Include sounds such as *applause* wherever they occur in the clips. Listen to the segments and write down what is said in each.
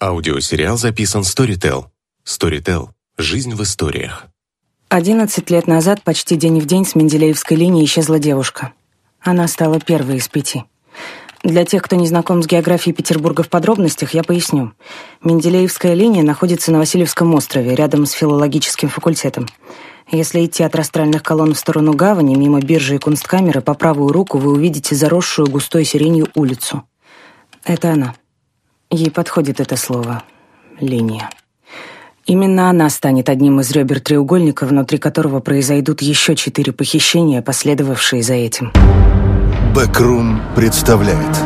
Аудиосериал записан Storytel. Storytel. Жизнь в историях. Одиннадцать лет назад, почти день в день, с Менделеевской линии исчезла девушка. Она стала первой из пяти. Для тех, кто не знаком с географией Петербурга в подробностях, я поясню. Менделеевская линия находится на Васильевском острове, рядом с филологическим факультетом. Если идти от растральных колонн в сторону гавани, мимо биржи и кунсткамеры, по правую руку вы увидите заросшую густой сиренью улицу. Это она. Ей подходит это слово «линия». Именно она станет одним из ребер треугольника, внутри которого произойдут еще четыре похищения, последовавшие за этим. Бэкрум представляет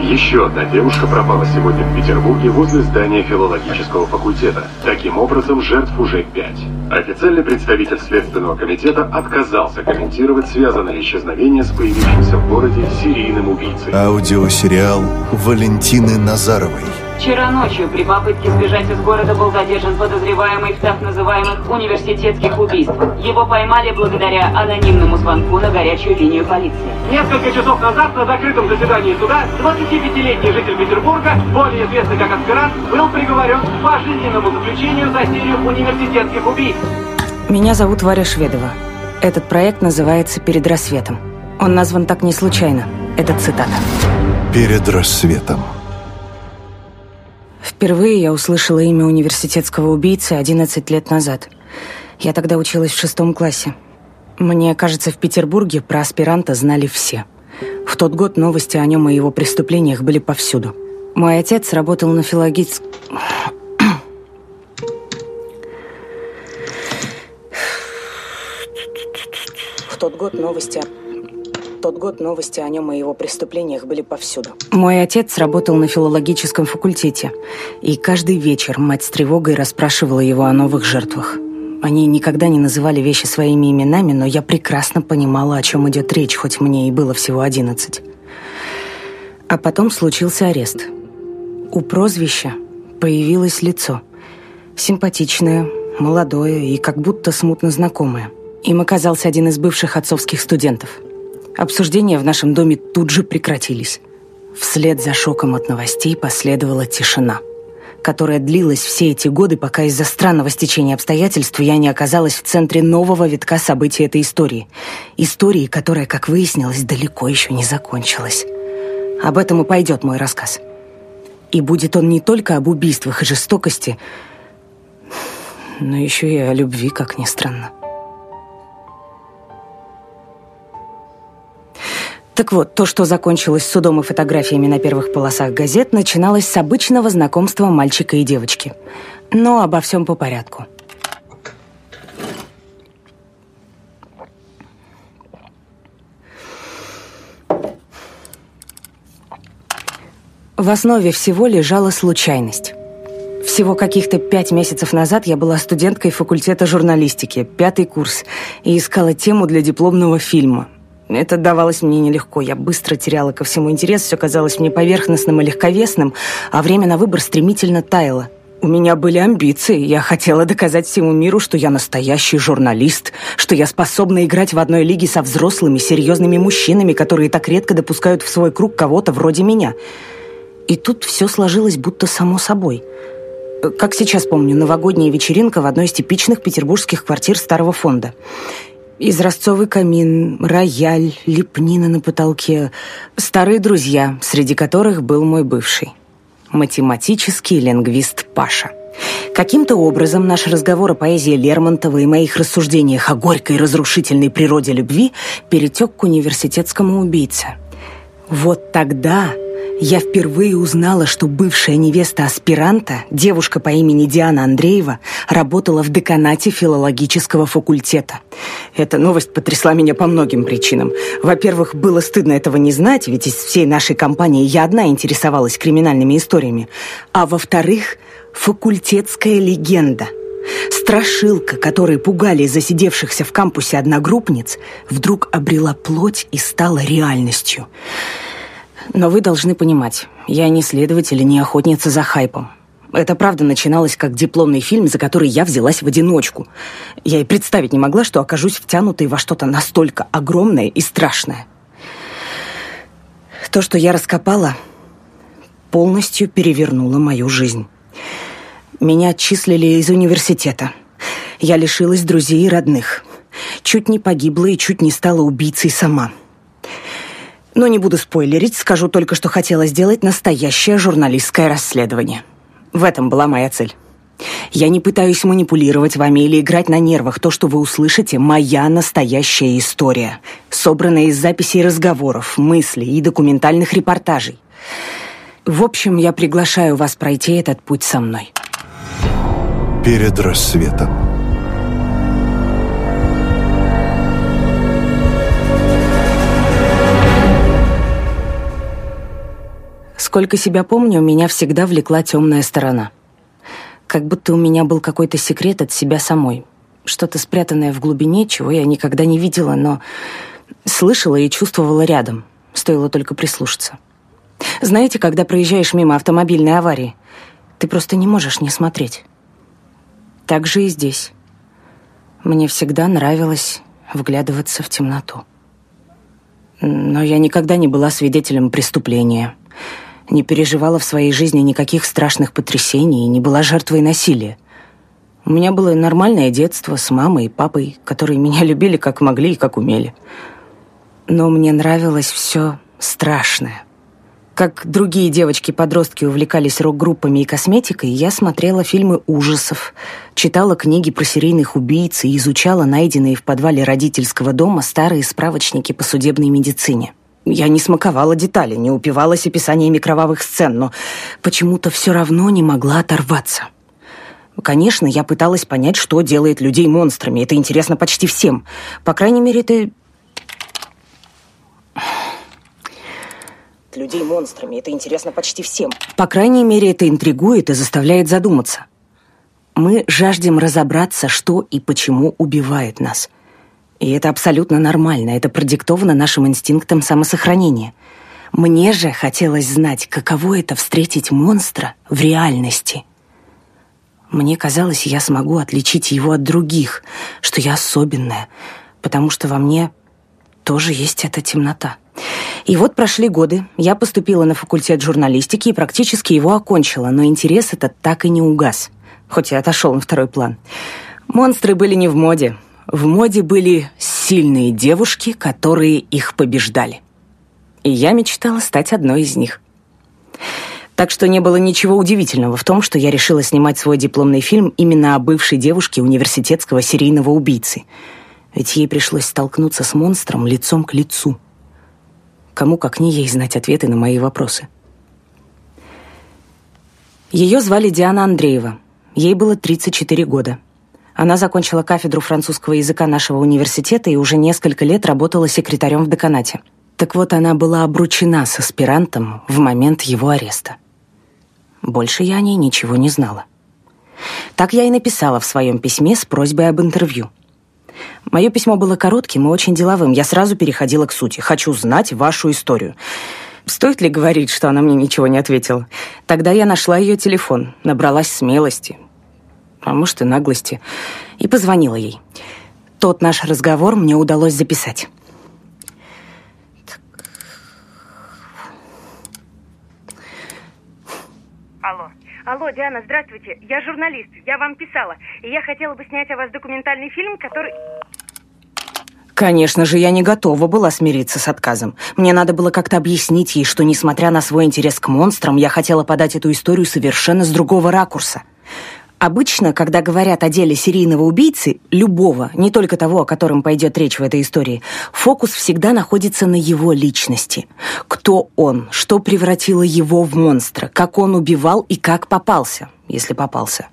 Еще одна девушка пропала сегодня в Петербурге возле здания филологического факультета. Таким образом, жертв уже пять. Официальный представитель Следственного комитета отказался комментировать, связано ли исчезновение с появившимся в городе серийным убийцей. аудиосериал Валентины Назаровой. Вчера ночью при попытке сбежать из города был задержан подозреваемый в так называемых университетских убийствах. Его поймали благодаря анонимному звонку на горячую линию полиции. Несколько часов назад на закрытом заседании суда 25-летний житель Петербурга, более известный как аспирант, был приговорен к пожизненному заключению за серию университетских убийств. Меня зовут Варя Шведова. Этот проект называется «Перед рассветом». Он назван так не случайно. Это цитата. Перед рассветом. Впервые я услышала имя университетского убийцы 11 лет назад. Я тогда училась в шестом классе. Мне кажется, в Петербурге про аспиранта знали все. В тот год новости о нем и его преступлениях были повсюду. Мой отец работал на филологическом... В тот год новости тот год новости о нем и его преступлениях были повсюду. Мой отец работал на филологическом факультете, и каждый вечер мать с тревогой расспрашивала его о новых жертвах. Они никогда не называли вещи своими именами, но я прекрасно понимала, о чем идет речь, хоть мне и было всего одиннадцать. А потом случился арест. У прозвища появилось лицо. Симпатичное, молодое и как будто смутно знакомое. Им оказался один из бывших отцовских студентов. Обсуждения в нашем доме тут же прекратились. Вслед за шоком от новостей последовала тишина, которая длилась все эти годы, пока из-за странного стечения обстоятельств я не оказалась в центре нового витка событий этой истории. Истории, которая, как выяснилось, далеко еще не закончилась. Об этом и пойдет мой рассказ. И будет он не только об убийствах и жестокости, но еще и о любви, как ни странно. Так вот, то, что закончилось судом и фотографиями на первых полосах газет, начиналось с обычного знакомства мальчика и девочки. Но обо всем по порядку. В основе всего лежала случайность. Всего каких-то пять месяцев назад я была студенткой факультета журналистики, пятый курс, и искала тему для дипломного фильма. Это давалось мне нелегко. Я быстро теряла ко всему интерес, все казалось мне поверхностным и легковесным, а время на выбор стремительно таяло. У меня были амбиции. Я хотела доказать всему миру, что я настоящий журналист, что я способна играть в одной лиге со взрослыми, серьезными мужчинами, которые так редко допускают в свой круг кого-то вроде меня. И тут все сложилось будто само собой. Как сейчас помню, новогодняя вечеринка в одной из типичных петербургских квартир старого фонда. Изразцовый камин, рояль, лепнина на потолке, старые друзья, среди которых был мой бывший. Математический лингвист Паша. Каким-то образом наш разговор о поэзии Лермонтова и моих рассуждениях о горькой разрушительной природе любви перетек к университетскому убийце. Вот тогда я впервые узнала, что бывшая невеста аспиранта, девушка по имени Диана Андреева, работала в деканате филологического факультета. Эта новость потрясла меня по многим причинам. Во-первых, было стыдно этого не знать, ведь из всей нашей компании я одна интересовалась криминальными историями. А во-вторых, факультетская легенда – Страшилка, которой пугали засидевшихся в кампусе одногруппниц, вдруг обрела плоть и стала реальностью. Но вы должны понимать, я не следователь и не охотница за хайпом. Это правда начиналось как дипломный фильм, за который я взялась в одиночку. Я и представить не могла, что окажусь втянутой во что-то настолько огромное и страшное. То, что я раскопала, полностью перевернуло мою жизнь. Меня отчислили из университета. Я лишилась друзей и родных. Чуть не погибла и чуть не стала убийцей сама. Но не буду спойлерить, скажу только, что хотела сделать настоящее журналистское расследование. В этом была моя цель. Я не пытаюсь манипулировать вами или играть на нервах. То, что вы услышите, моя настоящая история, собранная из записей разговоров, мыслей и документальных репортажей. В общем, я приглашаю вас пройти этот путь со мной. Перед рассветом. Сколько себя помню, меня всегда влекла темная сторона. Как будто у меня был какой-то секрет от себя самой. Что-то спрятанное в глубине, чего я никогда не видела, но слышала и чувствовала рядом. Стоило только прислушаться. Знаете, когда проезжаешь мимо автомобильной аварии, ты просто не можешь не смотреть. Так же и здесь. Мне всегда нравилось вглядываться в темноту. Но я никогда не была свидетелем преступления. Не переживала в своей жизни никаких страшных потрясений и не была жертвой насилия. У меня было нормальное детство с мамой и папой, которые меня *laughs* любили как могли и как умели. Но мне нравилось все страшное – как другие девочки-подростки увлекались рок-группами и косметикой, я смотрела фильмы ужасов, читала книги про серийных убийц и изучала найденные в подвале родительского дома старые справочники по судебной медицине. Я не смаковала детали, не упивалась описаниями кровавых сцен, но почему-то все равно не могла оторваться. Конечно, я пыталась понять, что делает людей монстрами. Это интересно почти всем. По крайней мере, это людей монстрами. Это интересно почти всем. По крайней мере, это интригует и заставляет задуматься. Мы жаждем разобраться, что и почему убивает нас. И это абсолютно нормально. Это продиктовано нашим инстинктом самосохранения. Мне же хотелось знать, каково это встретить монстра в реальности. Мне казалось, я смогу отличить его от других, что я особенная, потому что во мне тоже есть эта темнота. И вот прошли годы, я поступила на факультет журналистики и практически его окончила, но интерес этот так и не угас, хоть и отошел на второй план. Монстры были не в моде. В моде были сильные девушки, которые их побеждали. И я мечтала стать одной из них. Так что не было ничего удивительного в том, что я решила снимать свой дипломный фильм именно о бывшей девушке университетского серийного убийцы. Ведь ей пришлось столкнуться с монстром лицом к лицу – Кому, как не ей, знать ответы на мои вопросы. Ее звали Диана Андреева. Ей было 34 года. Она закончила кафедру французского языка нашего университета и уже несколько лет работала секретарем в деканате. Так вот, она была обручена с аспирантом в момент его ареста. Больше я о ней ничего не знала. Так я и написала в своем письме с просьбой об интервью – Мое письмо было коротким и очень деловым. Я сразу переходила к сути. Хочу знать вашу историю. Стоит ли говорить, что она мне ничего не ответила? Тогда я нашла ее телефон, набралась смелости, а может и наглости, и позвонила ей. Тот наш разговор мне удалось записать. Алло. Диана, здравствуйте. Я журналист. Я вам писала. И я хотела бы снять о вас документальный фильм, который... Конечно же, я не готова была смириться с отказом. Мне надо было как-то объяснить ей, что, несмотря на свой интерес к монстрам, я хотела подать эту историю совершенно с другого ракурса. Обычно, когда говорят о деле серийного убийцы, любого, не только того, о котором пойдет речь в этой истории, фокус всегда находится на его личности. Кто он, что превратило его в монстра, как он убивал и как попался, если попался.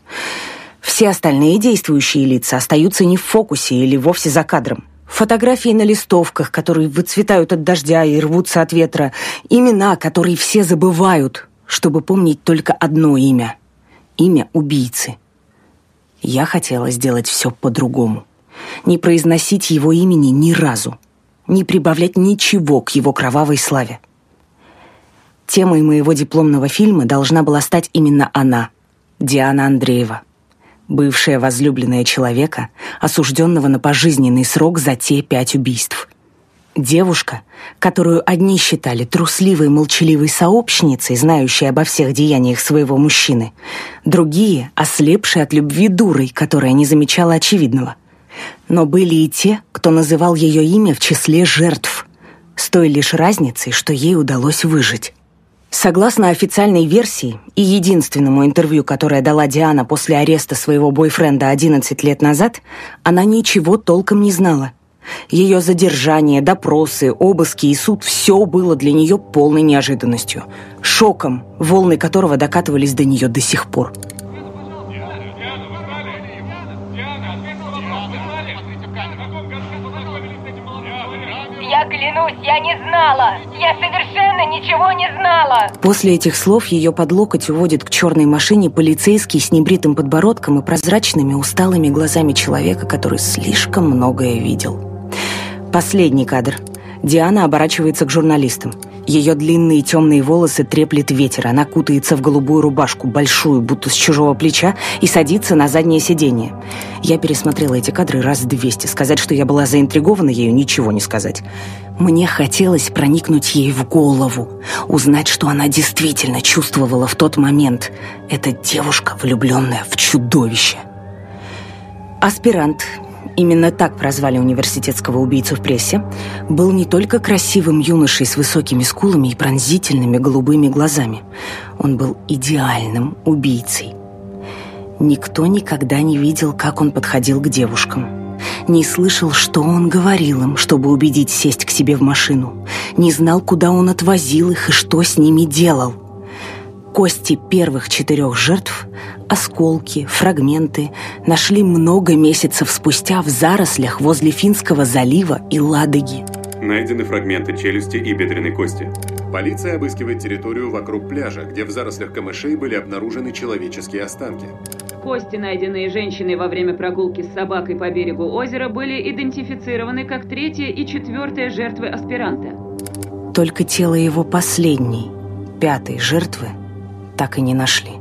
Все остальные действующие лица остаются не в фокусе или вовсе за кадром. Фотографии на листовках, которые выцветают от дождя и рвутся от ветра. Имена, которые все забывают, чтобы помнить только одно имя – имя убийцы. Я хотела сделать все по-другому. Не произносить его имени ни разу. Не прибавлять ничего к его кровавой славе. Темой моего дипломного фильма должна была стать именно она, Диана Андреева, бывшая возлюбленная человека, осужденного на пожизненный срок за те пять убийств. Девушка, которую одни считали трусливой молчаливой сообщницей, знающей обо всех деяниях своего мужчины, другие — ослепшие от любви дурой, которая не замечала очевидного. Но были и те, кто называл ее имя в числе жертв, с той лишь разницей, что ей удалось выжить. Согласно официальной версии и единственному интервью, которое дала Диана после ареста своего бойфренда 11 лет назад, она ничего толком не знала. Ее задержание, допросы, обыски и суд – все было для нее полной неожиданностью. Шоком, волны которого докатывались до нее до сих пор. Я клянусь, я не знала! Я совершенно ничего не знала! После этих слов ее под локоть уводит к черной машине полицейский с небритым подбородком и прозрачными усталыми глазами человека, который слишком многое видел. Последний кадр. Диана оборачивается к журналистам. Ее длинные темные волосы треплет ветер. Она кутается в голубую рубашку, большую, будто с чужого плеча, и садится на заднее сиденье. Я пересмотрела эти кадры раз двести. Сказать, что я была заинтригована ею, ничего не сказать. Мне хотелось проникнуть ей в голову, узнать, что она действительно чувствовала в тот момент. Эта девушка, влюбленная в чудовище. Аспирант, именно так прозвали университетского убийцу в прессе, был не только красивым юношей с высокими скулами и пронзительными голубыми глазами. Он был идеальным убийцей. Никто никогда не видел, как он подходил к девушкам. Не слышал, что он говорил им, чтобы убедить сесть к себе в машину. Не знал, куда он отвозил их и что с ними делал. Кости первых четырех жертв, осколки, фрагменты нашли много месяцев спустя в зарослях возле Финского залива и Ладоги. Найдены фрагменты челюсти и бедренной кости. Полиция обыскивает территорию вокруг пляжа, где в зарослях камышей были обнаружены человеческие останки. Кости, найденные женщиной во время прогулки с собакой по берегу озера, были идентифицированы как третья и четвертая жертвы аспиранта. Только тело его последней, пятой жертвы, так и не нашли.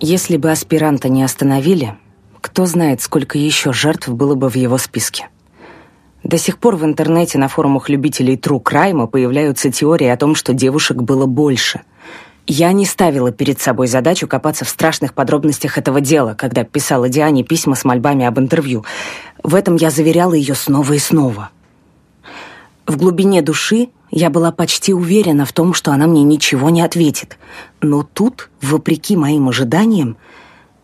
Если бы аспиранта не остановили, кто знает, сколько еще жертв было бы в его списке. До сих пор в интернете на форумах любителей True Crime появляются теории о том, что девушек было больше. Я не ставила перед собой задачу копаться в страшных подробностях этого дела, когда писала Диане письма с мольбами об интервью. В этом я заверяла ее снова и снова. В глубине души я была почти уверена в том, что она мне ничего не ответит. Но тут, вопреки моим ожиданиям,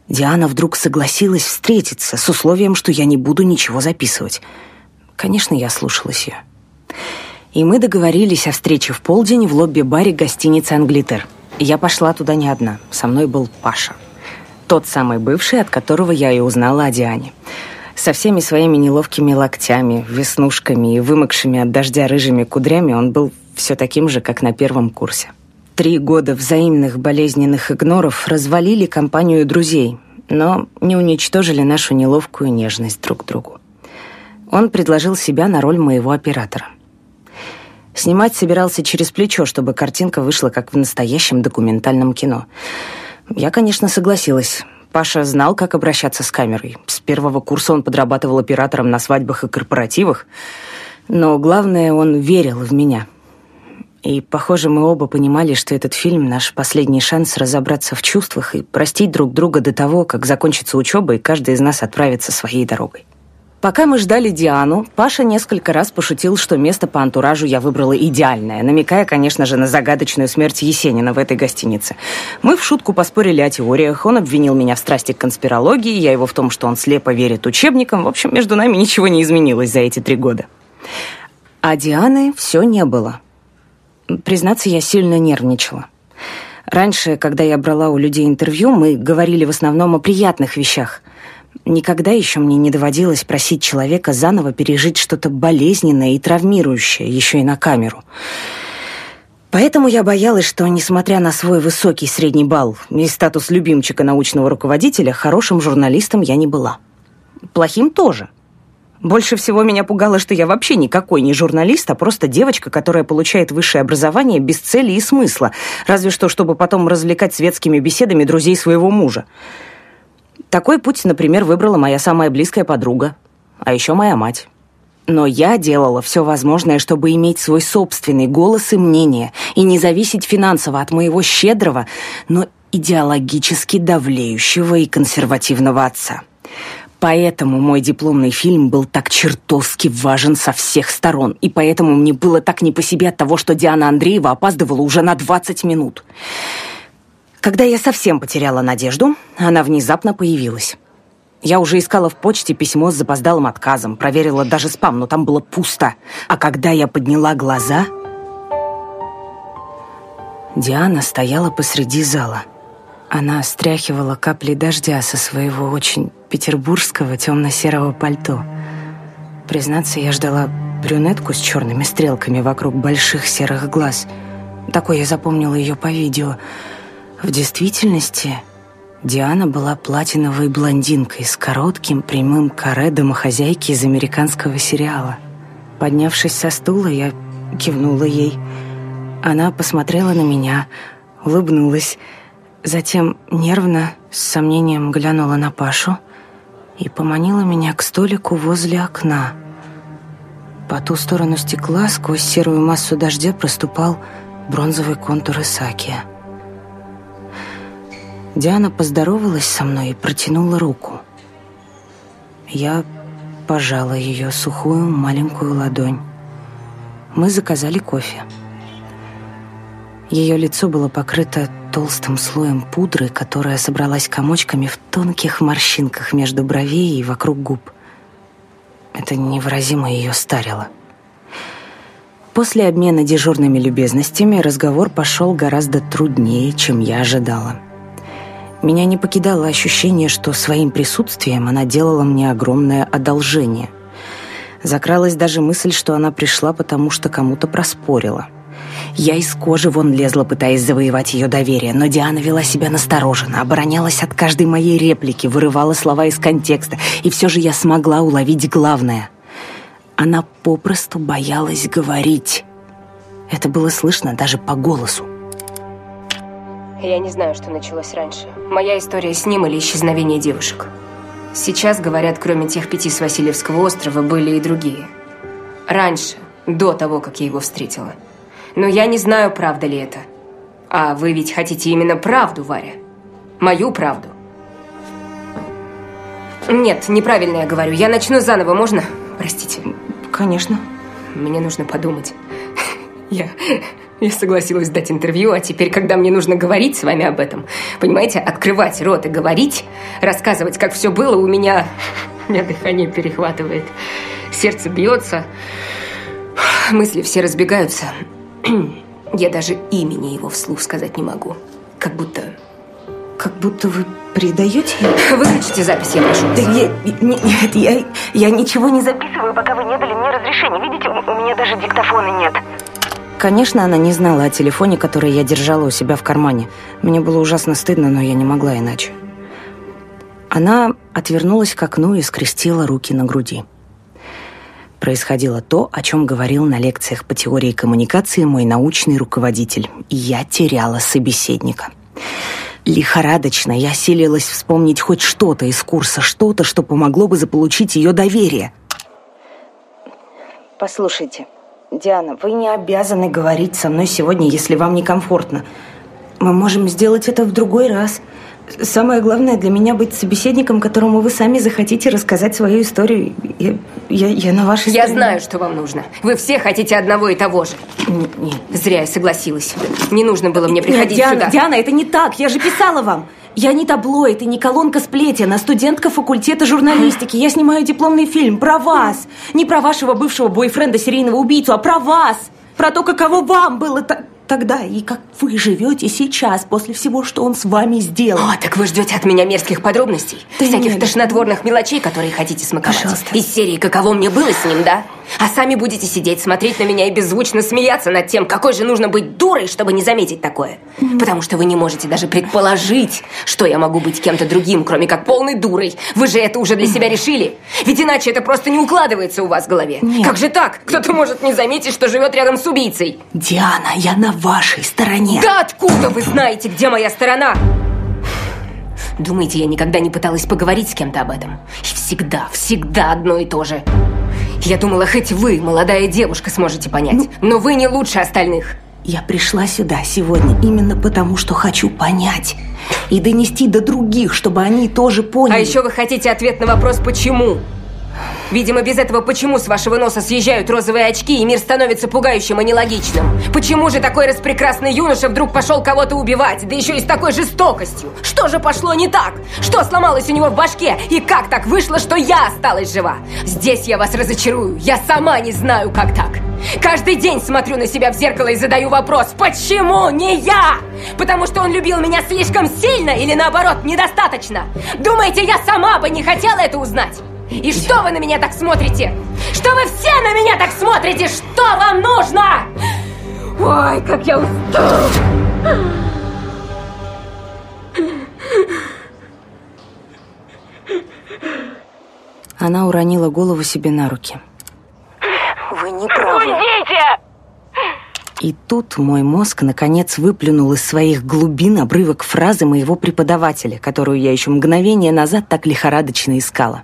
Диана вдруг согласилась встретиться с условием, что я не буду ничего записывать. Конечно, я слушалась ее. И мы договорились о встрече в полдень в лобби-баре гостиницы «Англитер». Я пошла туда не одна. Со мной был Паша. Тот самый бывший, от которого я и узнала о Диане со всеми своими неловкими локтями, веснушками и вымокшими от дождя рыжими кудрями он был все таким же, как на первом курсе. Три года взаимных болезненных игноров развалили компанию друзей, но не уничтожили нашу неловкую нежность друг к другу. Он предложил себя на роль моего оператора. Снимать собирался через плечо, чтобы картинка вышла как в настоящем документальном кино. Я, конечно, согласилась. Паша знал, как обращаться с камерой. С первого курса он подрабатывал оператором на свадьбах и корпоративах. Но главное, он верил в меня. И, похоже, мы оба понимали, что этот фильм — наш последний шанс разобраться в чувствах и простить друг друга до того, как закончится учеба, и каждый из нас отправится своей дорогой. Пока мы ждали Диану, Паша несколько раз пошутил, что место по антуражу я выбрала идеальное, намекая, конечно же, на загадочную смерть Есенина в этой гостинице. Мы в шутку поспорили о теориях, он обвинил меня в страсти к конспирологии, я его в том, что он слепо верит учебникам. В общем, между нами ничего не изменилось за эти три года. А Дианы все не было. Признаться, я сильно нервничала. Раньше, когда я брала у людей интервью, мы говорили в основном о приятных вещах – Никогда еще мне не доводилось просить человека заново пережить что-то болезненное и травмирующее, еще и на камеру. Поэтому я боялась, что, несмотря на свой высокий средний балл и статус любимчика научного руководителя, хорошим журналистом я не была. Плохим тоже. Больше всего меня пугало, что я вообще никакой не журналист, а просто девочка, которая получает высшее образование без цели и смысла, разве что, чтобы потом развлекать светскими беседами друзей своего мужа. Такой путь, например, выбрала моя самая близкая подруга, а еще моя мать. Но я делала все возможное, чтобы иметь свой собственный голос и мнение, и не зависеть финансово от моего щедрого, но идеологически давлеющего и консервативного отца. Поэтому мой дипломный фильм был так чертовски важен со всех сторон, и поэтому мне было так не по себе от того, что Диана Андреева опаздывала уже на 20 минут. Когда я совсем потеряла надежду, она внезапно появилась. Я уже искала в почте письмо с запоздалым отказом, проверила даже спам, но там было пусто. А когда я подняла глаза... Диана стояла посреди зала. Она стряхивала капли дождя со своего очень петербургского темно-серого пальто. Признаться, я ждала брюнетку с черными стрелками вокруг больших серых глаз. Такой я запомнила ее по видео. В действительности Диана была платиновой блондинкой с коротким прямым каре домохозяйки из американского сериала. Поднявшись со стула, я кивнула ей. Она посмотрела на меня, улыбнулась, затем нервно, с сомнением глянула на Пашу и поманила меня к столику возле окна. По ту сторону стекла сквозь серую массу дождя проступал бронзовый контур Исакия. Диана поздоровалась со мной и протянула руку. Я пожала ее сухую маленькую ладонь. Мы заказали кофе. Ее лицо было покрыто толстым слоем пудры, которая собралась комочками в тонких морщинках между бровей и вокруг губ. Это невыразимо ее старило. После обмена дежурными любезностями разговор пошел гораздо труднее, чем я ожидала. Меня не покидало ощущение, что своим присутствием она делала мне огромное одолжение. Закралась даже мысль, что она пришла, потому что кому-то проспорила. Я из кожи вон лезла, пытаясь завоевать ее доверие, но Диана вела себя настороженно, оборонялась от каждой моей реплики, вырывала слова из контекста, и все же я смогла уловить главное. Она попросту боялась говорить. Это было слышно даже по голосу. Я не знаю, что началось раньше. Моя история с ним или исчезновение девушек. Сейчас, говорят, кроме тех пяти с Васильевского острова, были и другие. Раньше, до того, как я его встретила. Но я не знаю, правда ли это. А вы ведь хотите именно правду, Варя? Мою правду? Нет, неправильно я говорю. Я начну заново, можно? Простите. Конечно. Мне нужно подумать. Я я согласилась дать интервью, а теперь, когда мне нужно говорить с вами об этом, понимаете, открывать рот и говорить, рассказывать, как все было, у меня... У меня дыхание перехватывает, сердце бьется, мысли все разбегаются. Я даже имени его вслух сказать не могу. Как будто... Как будто вы предаете? Выключите запись, я прошу. Да я, нет, я, я ничего не записываю, пока вы не дали мне разрешения. Видите, у, меня даже диктофона нет. Конечно, она не знала о телефоне, который я держала у себя в кармане. Мне было ужасно стыдно, но я не могла иначе. Она отвернулась к окну и скрестила руки на груди. Происходило то, о чем говорил на лекциях по теории коммуникации мой научный руководитель, и я теряла собеседника. Лихорадочно я селилась вспомнить хоть что-то из курса, что-то, что помогло бы заполучить ее доверие. Послушайте, Диана, вы не обязаны говорить со мной сегодня, если вам некомфортно. Мы можем сделать это в другой раз. Самое главное для меня быть собеседником, которому вы сами захотите рассказать свою историю. Я, я, я на вашей Я знаю, что вам нужно. Вы все хотите одного и того же. Нет, нет. Зря я согласилась. Не нужно было мне приходить нет, Диана, сюда. Диана, это не так. Я же писала вам. Я не таблоид и не колонка сплетен, а студентка факультета журналистики. Я снимаю дипломный фильм про вас. Не про вашего бывшего бойфренда, серийного убийцу, а про вас. Про то, каково вам было тогда и как вы живете сейчас после всего, что он с вами сделал. О, так вы ждете от меня мерзких подробностей? Да Всяких нет. тошнотворных мелочей, которые хотите смаковать? Пожалуйста. Из серии «Каково мне было с ним», да? А сами будете сидеть, смотреть на меня и беззвучно смеяться над тем, какой же нужно быть дурой, чтобы не заметить такое. Mm. Потому что вы не можете даже предположить, что я могу быть кем-то другим, кроме как полной дурой. Вы же это уже для себя решили. Ведь иначе это просто не укладывается у вас в голове. Нет. Как же так? Кто-то может не заметить, что живет рядом с убийцей. Диана, я на вашей стороне. Да откуда вы знаете, где моя сторона? Думаете, я никогда не пыталась поговорить с кем-то об этом? И всегда, всегда одно и то же. Я думала, хоть вы, молодая девушка, сможете понять. Ну, но вы не лучше остальных. Я пришла сюда сегодня именно потому, что хочу понять. И донести до других, чтобы они тоже поняли. А еще вы хотите ответ на вопрос «почему?». Видимо, без этого почему с вашего носа съезжают розовые очки, и мир становится пугающим и нелогичным? Почему же такой распрекрасный юноша вдруг пошел кого-то убивать, да еще и с такой жестокостью? Что же пошло не так? Что сломалось у него в башке? И как так вышло, что я осталась жива? Здесь я вас разочарую. Я сама не знаю, как так. Каждый день смотрю на себя в зеркало и задаю вопрос, почему не я? Потому что он любил меня слишком сильно или наоборот, недостаточно? Думаете, я сама бы не хотела это узнать? И что вы на меня так смотрите? Что вы все на меня так смотрите? Что вам нужно? Ой, как я устала! Она уронила голову себе на руки. Вы не правы. Уйдите! И тут мой мозг наконец выплюнул из своих глубин обрывок фразы моего преподавателя, которую я еще мгновение назад так лихорадочно искала.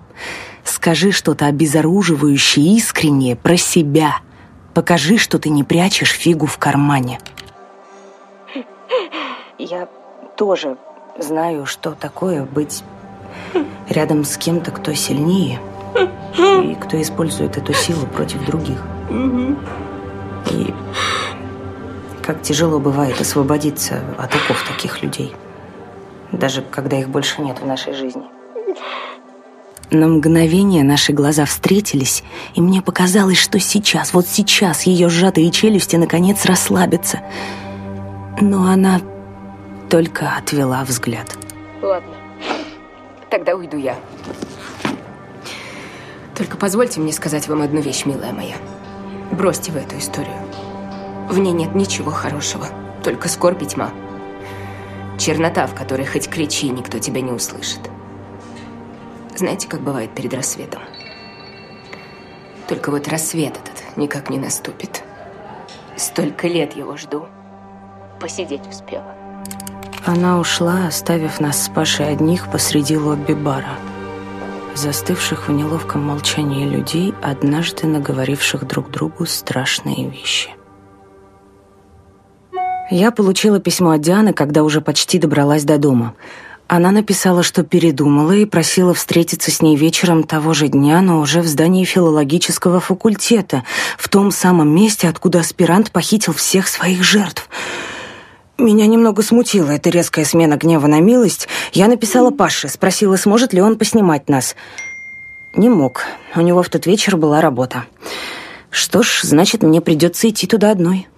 Скажи что-то обезоруживающее искреннее про себя. Покажи, что ты не прячешь фигу в кармане. Я тоже знаю, что такое быть рядом с кем-то, кто сильнее и кто использует эту силу против других. И как тяжело бывает освободиться от оков таких людей, даже когда их больше нет в нашей жизни. На мгновение наши глаза встретились, и мне показалось, что сейчас, вот сейчас ее сжатые челюсти наконец расслабятся. Но она только отвела взгляд. Ладно, тогда уйду я. Только позвольте мне сказать вам одну вещь, милая моя. Бросьте вы эту историю. В ней нет ничего хорошего, только скорбь и тьма. Чернота, в которой хоть кричи, никто тебя не услышит. Знаете, как бывает перед рассветом? Только вот рассвет этот никак не наступит. Столько лет его жду. Посидеть успела. Она ушла, оставив нас с Пашей одних посреди лобби-бара. Застывших в неловком молчании людей, однажды наговоривших друг другу страшные вещи. Я получила письмо от Дианы, когда уже почти добралась до дома – она написала, что передумала и просила встретиться с ней вечером того же дня, но уже в здании филологического факультета, в том самом месте, откуда аспирант похитил всех своих жертв. Меня немного смутила эта резкая смена гнева на милость. Я написала Паше, спросила, сможет ли он поснимать нас. Не мог. У него в тот вечер была работа. Что ж, значит, мне придется идти туда одной.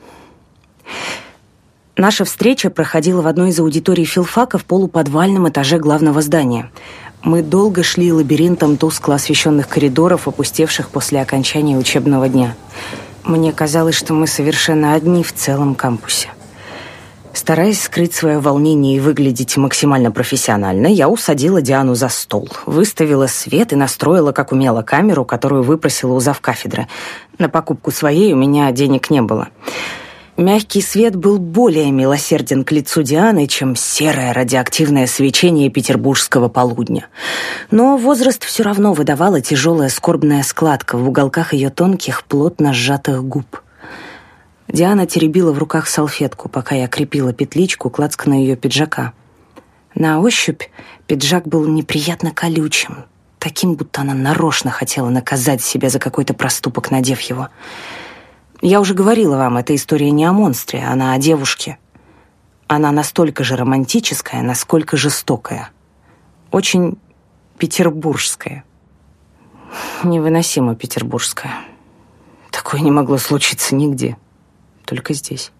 Наша встреча проходила в одной из аудиторий филфака в полуподвальном этаже главного здания. Мы долго шли лабиринтом тускло освещенных коридоров, опустевших после окончания учебного дня. Мне казалось, что мы совершенно одни в целом кампусе. Стараясь скрыть свое волнение и выглядеть максимально профессионально, я усадила Диану за стол, выставила свет и настроила, как умела, камеру, которую выпросила у завкафедры. На покупку своей у меня денег не было. Мягкий свет был более милосерден к лицу Дианы, чем серое радиоактивное свечение петербургского полудня. Но возраст все равно выдавала тяжелая скорбная складка в уголках ее тонких, плотно сжатых губ. Диана теребила в руках салфетку, пока я крепила петличку к на ее пиджака. На ощупь пиджак был неприятно колючим, таким, будто она нарочно хотела наказать себя за какой-то проступок, надев его. Я уже говорила вам, эта история не о монстре, она о девушке. Она настолько же романтическая, насколько жестокая. Очень петербургская. Невыносимо петербургская. Такое не могло случиться нигде. Только здесь.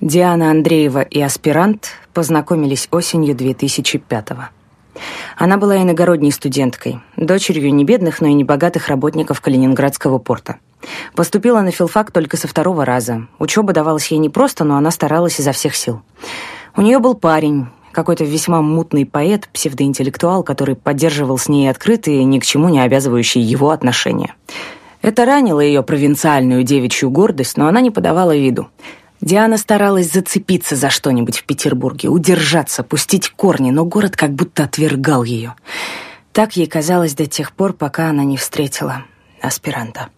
Диана Андреева и аспирант познакомились осенью 2005-го. Она была иногородней студенткой, дочерью не бедных, но и не богатых работников Калининградского порта – Поступила на филфак только со второго раза. Учеба давалась ей непросто, но она старалась изо всех сил. У нее был парень, какой-то весьма мутный поэт, псевдоинтеллектуал, который поддерживал с ней открытые, ни к чему не обязывающие его отношения. Это ранило ее провинциальную девичью гордость, но она не подавала виду. Диана старалась зацепиться за что-нибудь в Петербурге, удержаться, пустить корни, но город как будто отвергал ее. Так ей казалось до тех пор, пока она не встретила аспиранта.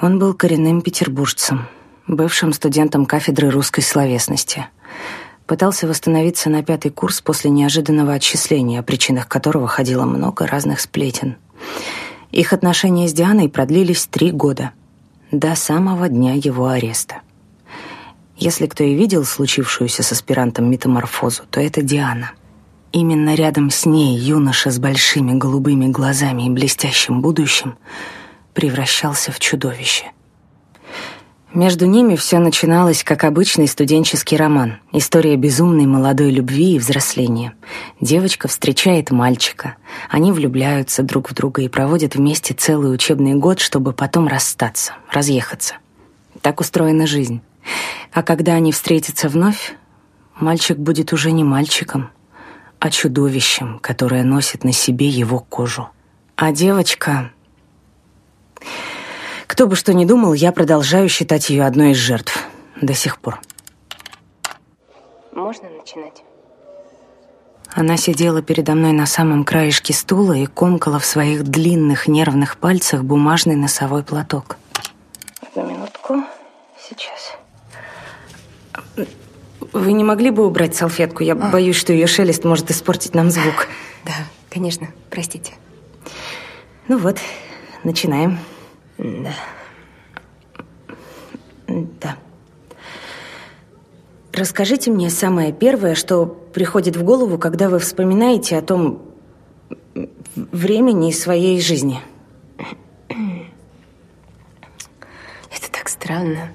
Он был коренным петербуржцем, бывшим студентом кафедры русской словесности. Пытался восстановиться на пятый курс после неожиданного отчисления, о причинах которого ходило много разных сплетен. Их отношения с Дианой продлились три года, до самого дня его ареста. Если кто и видел случившуюся с аспирантом метаморфозу, то это Диана. Именно рядом с ней юноша с большими голубыми глазами и блестящим будущим – превращался в чудовище. Между ними все начиналось как обычный студенческий роман. История безумной молодой любви и взросления. Девочка встречает мальчика. Они влюбляются друг в друга и проводят вместе целый учебный год, чтобы потом расстаться, разъехаться. Так устроена жизнь. А когда они встретятся вновь, мальчик будет уже не мальчиком, а чудовищем, которое носит на себе его кожу. А девочка кто бы что ни думал, я продолжаю считать ее одной из жертв. До сих пор. Можно начинать? Она сидела передо мной на самом краешке стула и комкала в своих длинных нервных пальцах бумажный носовой платок. Одну минутку. Сейчас. Вы не могли бы убрать салфетку? Я а. боюсь, что ее шелест может испортить нам звук. Да, конечно. Простите. Ну вот, начинаем. Да. Да. Расскажите мне самое первое, что приходит в голову, когда вы вспоминаете о том времени своей жизни. Это так странно.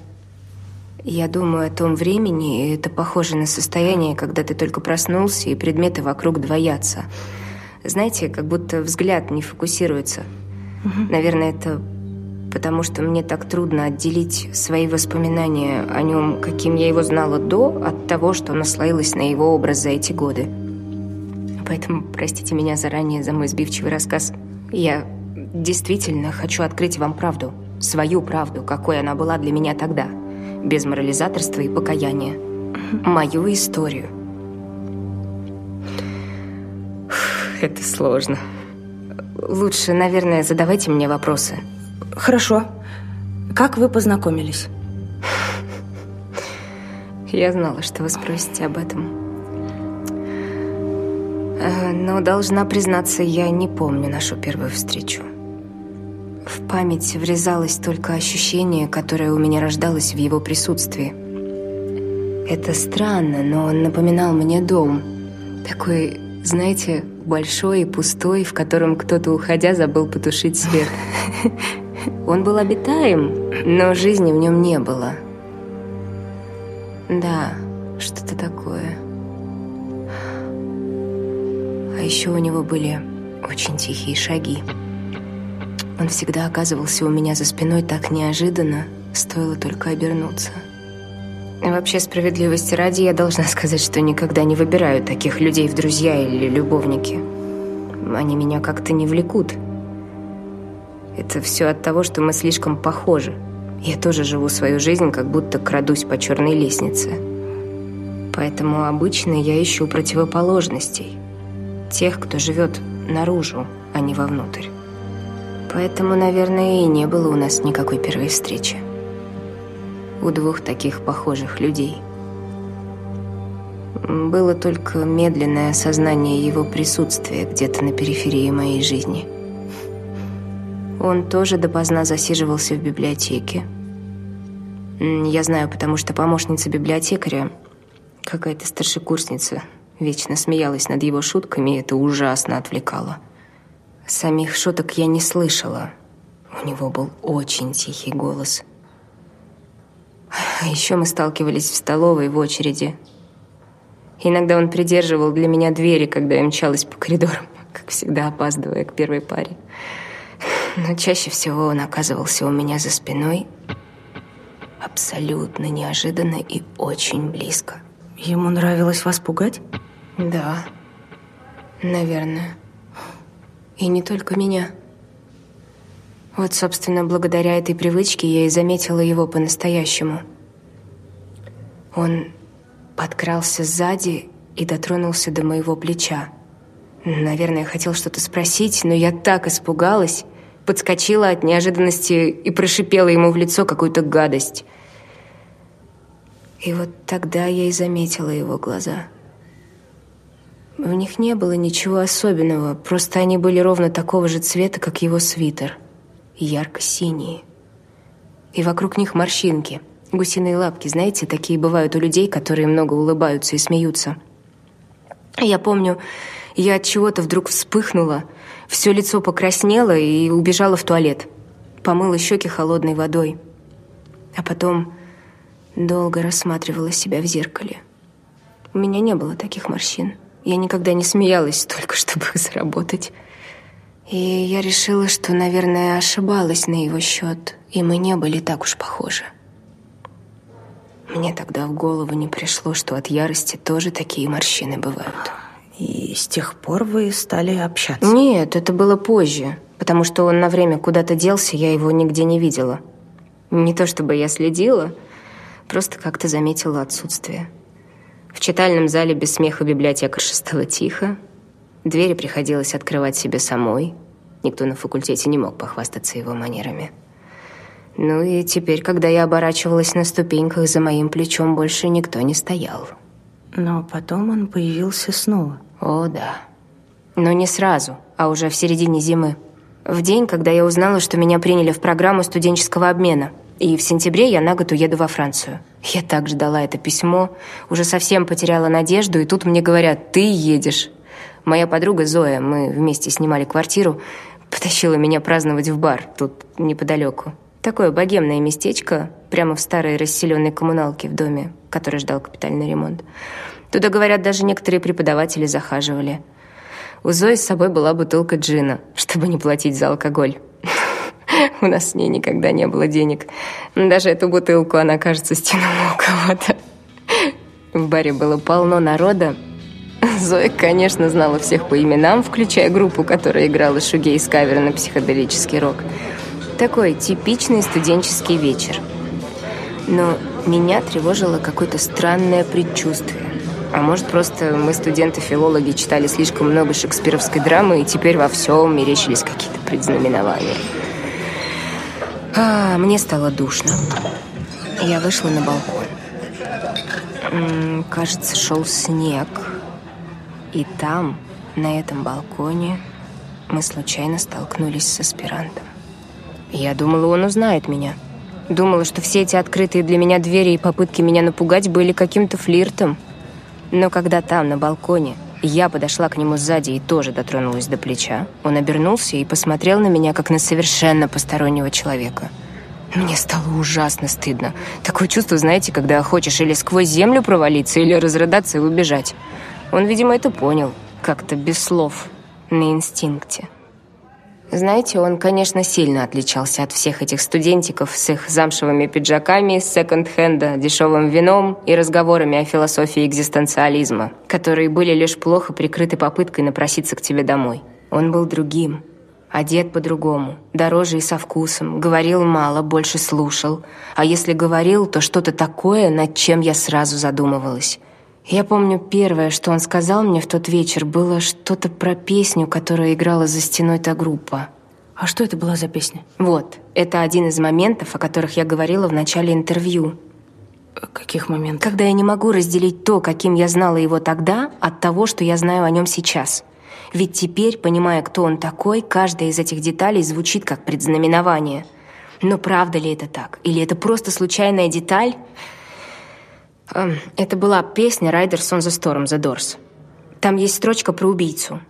Я думаю о том времени, и это похоже на состояние, когда ты только проснулся, и предметы вокруг двоятся. Знаете, как будто взгляд не фокусируется. Угу. Наверное, это потому что мне так трудно отделить свои воспоминания о нем, каким я его знала до, от того, что наслоилось на его образ за эти годы. Поэтому простите меня заранее за мой сбивчивый рассказ. Я действительно хочу открыть вам правду, свою правду, какой она была для меня тогда, без морализаторства и покаяния. Мою историю. Это сложно. Лучше, наверное, задавайте мне вопросы. Хорошо. Как вы познакомились? Я знала, что вы спросите об этом. Э, но должна признаться, я не помню нашу первую встречу. В память врезалось только ощущение, которое у меня рождалось в его присутствии. Это странно, но он напоминал мне дом. Такой, знаете, большой и пустой, в котором кто-то, уходя, забыл потушить свет. *laughs* Он был обитаем, но жизни в нем не было. Да, что-то такое. А еще у него были очень тихие шаги. Он всегда оказывался у меня за спиной так неожиданно, стоило только обернуться. Вообще, справедливости ради, я должна сказать, что никогда не выбираю таких людей в друзья или любовники. Они меня как-то не влекут. Это все от того, что мы слишком похожи. Я тоже живу свою жизнь, как будто крадусь по черной лестнице. Поэтому обычно я ищу противоположностей. Тех, кто живет наружу, а не вовнутрь. Поэтому, наверное, и не было у нас никакой первой встречи. У двух таких похожих людей. Было только медленное осознание его присутствия где-то на периферии моей жизни – он тоже допоздна засиживался в библиотеке. Я знаю, потому что помощница библиотекаря, какая-то старшекурсница, вечно смеялась над его шутками, и это ужасно отвлекало. Самих шуток я не слышала. У него был очень тихий голос. А еще мы сталкивались в столовой в очереди. Иногда он придерживал для меня двери, когда я мчалась по коридорам, *laughs* как всегда опаздывая к первой паре. Но чаще всего он оказывался у меня за спиной абсолютно неожиданно и очень близко. Ему нравилось вас пугать? Да, наверное. И не только меня. Вот, собственно, благодаря этой привычке я и заметила его по-настоящему. Он подкрался сзади и дотронулся до моего плеча. Наверное, хотел что-то спросить, но я так испугалась, подскочила от неожиданности и прошипела ему в лицо какую-то гадость. И вот тогда я и заметила его глаза. В них не было ничего особенного, просто они были ровно такого же цвета, как его свитер. Ярко-синие. И вокруг них морщинки. Гусиные лапки, знаете, такие бывают у людей, которые много улыбаются и смеются. Я помню, я от чего-то вдруг вспыхнула, все лицо покраснело и убежала в туалет. Помыла щеки холодной водой. А потом долго рассматривала себя в зеркале. У меня не было таких морщин. Я никогда не смеялась только, *laughs* чтобы их заработать. И я решила, что, наверное, ошибалась на его счет, и мы не были так уж похожи. Мне тогда в голову не пришло, что от ярости тоже такие морщины бывают. И с тех пор вы стали общаться? Нет, это было позже, потому что он на время куда-то делся, я его нигде не видела. Не то чтобы я следила, просто как-то заметила отсутствие. В читальном зале без смеха библиотекарша стало тихо. Двери приходилось открывать себе самой. Никто на факультете не мог похвастаться его манерами. Ну и теперь, когда я оборачивалась на ступеньках, за моим плечом больше никто не стоял. Но потом он появился снова. О, да. Но не сразу, а уже в середине зимы. В день, когда я узнала, что меня приняли в программу студенческого обмена. И в сентябре я на год уеду во Францию. Я так ждала это письмо, уже совсем потеряла надежду, и тут мне говорят, ты едешь. Моя подруга Зоя, мы вместе снимали квартиру, потащила меня праздновать в бар, тут неподалеку. Такое богемное местечко, прямо в старой расселенной коммуналке в доме, который ждал капитальный ремонт. Туда, говорят, даже некоторые преподаватели захаживали. У Зои с собой была бутылка джина, чтобы не платить за алкоголь. *laughs* У нас с ней никогда не было денег. Даже эту бутылку она, кажется, стянула у кого-то. В баре было полно народа. Зоя, конечно, знала всех по именам, включая группу, которая играла шугейс кавер на психоделический рок. Такой типичный студенческий вечер. Но меня тревожило какое-то странное предчувствие. А может, просто мы, студенты-филологи, читали слишком много шекспировской драмы, и теперь во всем мерещились какие-то предзнаменования. А, мне стало душно. Я вышла на балкон. М -м, кажется, шел снег. И там, на этом балконе, мы случайно столкнулись с аспирантом. Я думала, он узнает меня. Думала, что все эти открытые для меня двери и попытки меня напугать были каким-то флиртом. Но когда там, на балконе, я подошла к нему сзади и тоже дотронулась до плеча, он обернулся и посмотрел на меня, как на совершенно постороннего человека. Мне стало ужасно стыдно. Такое чувство, знаете, когда хочешь или сквозь землю провалиться, или разрыдаться и убежать. Он, видимо, это понял, как-то без слов, на инстинкте. Знаете, он, конечно, сильно отличался от всех этих студентиков с их замшевыми пиджаками, секонд-хенда, дешевым вином и разговорами о философии экзистенциализма, которые были лишь плохо прикрыты попыткой напроситься к тебе домой. Он был другим, одет по-другому, дороже и со вкусом, говорил мало, больше слушал, а если говорил, то что-то такое, над чем я сразу задумывалась. Я помню, первое, что он сказал мне в тот вечер, было что-то про песню, которая играла за стеной та группа. А что это была за песня? Вот, это один из моментов, о которых я говорила в начале интервью. Каких моментов? Когда я не могу разделить то, каким я знала его тогда, от того, что я знаю о нем сейчас. Ведь теперь, понимая, кто он такой, каждая из этих деталей звучит как предзнаменование. Но правда ли это так? Или это просто случайная деталь? Эм, это была песня «Riders on the Storm» The Doors. Там есть строчка про убийцу.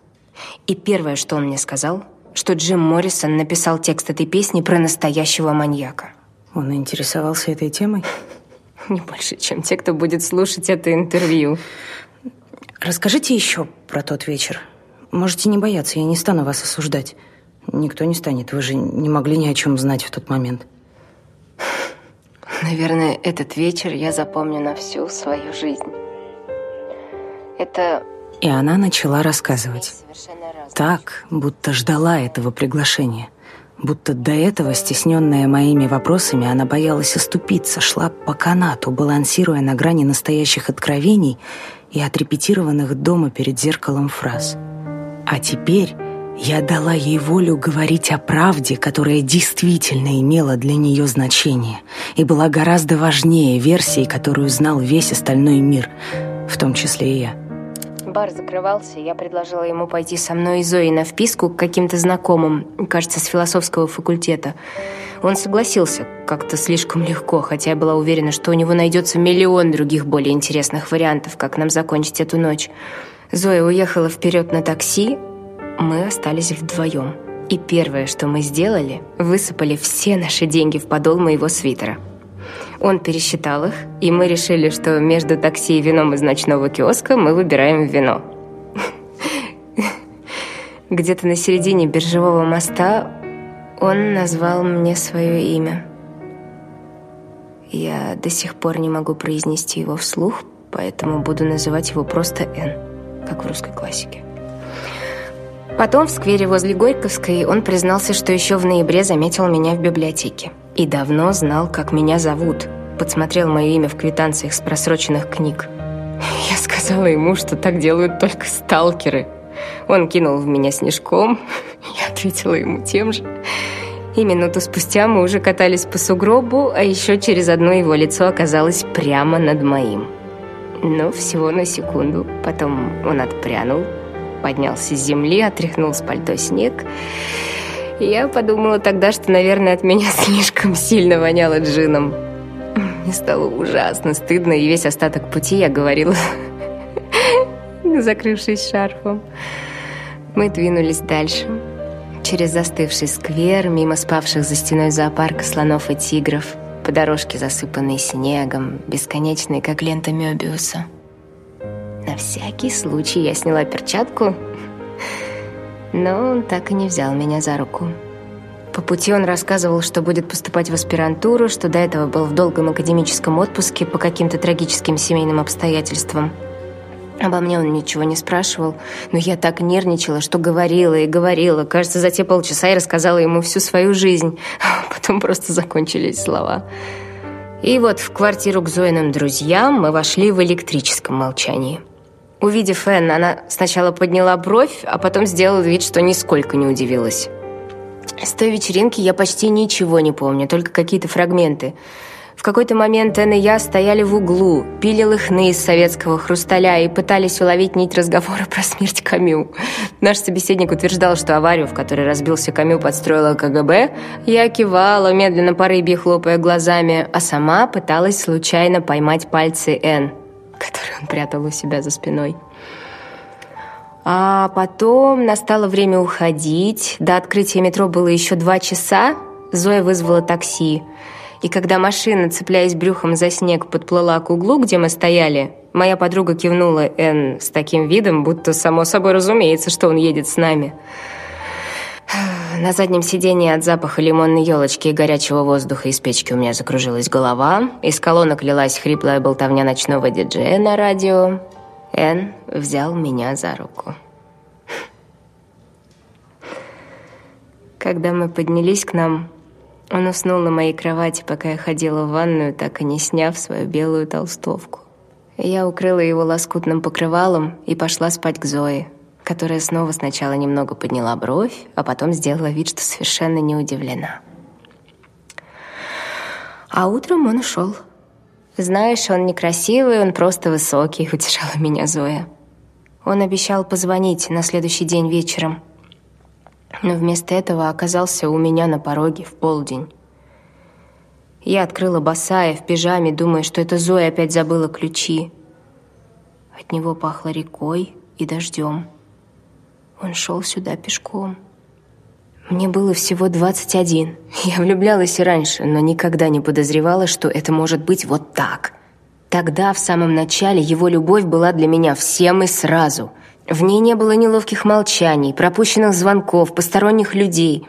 И первое, что он мне сказал, что Джим Моррисон написал текст этой песни про настоящего маньяка. Он интересовался этой темой? *laughs* Не больше, чем те, кто будет слушать это интервью. Расскажите еще про тот вечер. Можете не бояться, я не стану вас осуждать. Никто не станет, вы же не могли ни о чем знать в тот момент. Наверное, этот вечер я запомню на всю свою жизнь. Это... И она начала рассказывать. Так, будто ждала этого приглашения. Будто до этого, стесненная моими вопросами, она боялась оступиться, шла по канату, балансируя на грани настоящих откровений и отрепетированных дома перед зеркалом фраз. А теперь Я дала ей волю говорить о правде, которая действительно имела для нее значение и была гораздо важнее версии, которую знал весь остальной мир, в том числе и я. Бар закрывался, я предложила ему пойти со мной и Зоей на вписку к каким-то знакомым, кажется, с философского факультета. Он согласился как-то слишком легко, хотя я была уверена, что у него найдется миллион других более интересных вариантов, как нам закончить эту ночь. Зоя уехала вперед на такси, мы остались вдвоем. И первое, что мы сделали, высыпали все наши деньги в подол моего свитера. Он пересчитал их, и мы решили, что между такси и вином из ночного киоска мы выбираем вино. *laughs* Где-то на середине биржевого моста он назвал мне свое имя. Я до сих пор не могу произнести его вслух, поэтому буду называть его просто Н, как в русской классике. Потом в сквере возле Горьковской он признался, что еще в ноябре заметил меня в библиотеке. И давно знал, как меня зовут. Подсмотрел мое имя в квитанциях с просроченных книг. Я сказала ему, что так делают только сталкеры. Он кинул в меня снежком. Я ответила ему тем же. И минуту спустя мы уже катались по сугробу, а еще через одно его лицо оказалось прямо над моим. Но всего на секунду. Потом он отпрянул, поднялся с земли, отряхнул с пальто снег. Я подумала тогда, что, наверное, от меня *laughs* слишком сильно воняло джином. Мне стало ужасно стыдно, и весь остаток пути я говорила, *laughs* закрывшись шарфом. Мы двинулись дальше. Через застывший сквер, мимо спавших за стеной зоопарка слонов и тигров, по дорожке, засыпанной снегом, бесконечной, как лента Мёбиуса. На всякий случай я сняла перчатку, но он так и не взял меня за руку. По пути он рассказывал, что будет поступать в аспирантуру, что до этого был в долгом академическом отпуске по каким-то трагическим семейным обстоятельствам. Обо мне он ничего не спрашивал, но я так нервничала, что говорила и говорила. Кажется, за те полчаса я рассказала ему всю свою жизнь. *laughs* Потом просто закончились слова. И вот в квартиру к Зоиным друзьям мы вошли в электрическом молчании. Увидев Энн, она сначала подняла бровь, а потом сделала вид, что нисколько не удивилась. С той вечеринки я почти ничего не помню, только какие-то фрагменты. В какой-то момент Энн и я стояли в углу, пили лыхны из советского хрусталя и пытались уловить нить разговора про смерть Камю. Наш собеседник утверждал, что аварию, в которой разбился Камю, подстроила КГБ. Я кивала, медленно по рыбье хлопая глазами, а сама пыталась случайно поймать пальцы Энн который он прятал у себя за спиной. А потом настало время уходить. До открытия метро было еще два часа. Зоя вызвала такси. И когда машина, цепляясь брюхом за снег, подплыла к углу, где мы стояли, моя подруга кивнула Энн с таким видом, будто само собой разумеется, что он едет с нами. На заднем сиденье от запаха лимонной елочки и горячего воздуха из печки у меня закружилась голова. Из колонок лилась хриплая болтовня ночного диджея на радио. Эн взял меня за руку. Когда мы поднялись к нам, он уснул на моей кровати, пока я ходила в ванную, так и не сняв свою белую толстовку. Я укрыла его лоскутным покрывалом и пошла спать к Зое которая снова сначала немного подняла бровь, а потом сделала вид, что совершенно не удивлена. А утром он ушел. «Знаешь, он некрасивый, он просто высокий», — утешала меня Зоя. Он обещал позвонить на следующий день вечером, но вместо этого оказался у меня на пороге в полдень. Я открыла босая в пижаме, думая, что это Зоя опять забыла ключи. От него пахло рекой и дождем. Он шел сюда пешком. Мне было всего 21. Я влюблялась и раньше, но никогда не подозревала, что это может быть вот так. Тогда, в самом начале, его любовь была для меня всем и сразу. В ней не было неловких молчаний, пропущенных звонков, посторонних людей.